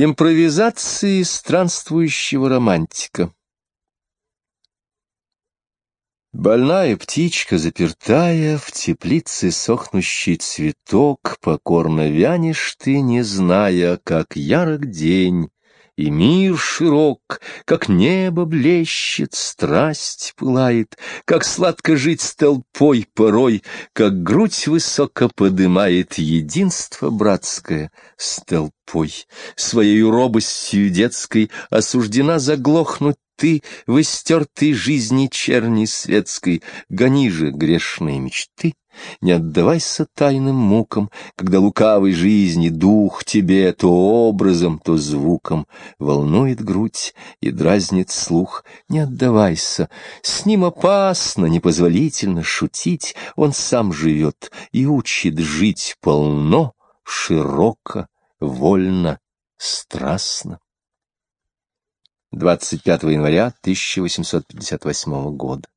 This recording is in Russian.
Импровизации странствующего романтика. Больная птичка, запертая, в теплице сохнущий цветок, Покорно вянешь ты, не зная, как ярок день, и мир широк, как небо блещет, страсть пылает, как сладко жить с толпой порой, как грудь высоко подымает единство братское с толпой. Своей робостью детской осуждена заглохнуть ты в истертой жизни черни светской, гони же грешные мечты, не отдавайся тайным мукам, когда лукавой жизни дух тебе то образом, то звуком волнует грудь и дразнит слух. Не отдавайся, с ним опасно, непозволительно шутить, он сам живет и учит жить полно, широко, вольно, страстно. 25 января 1858 года.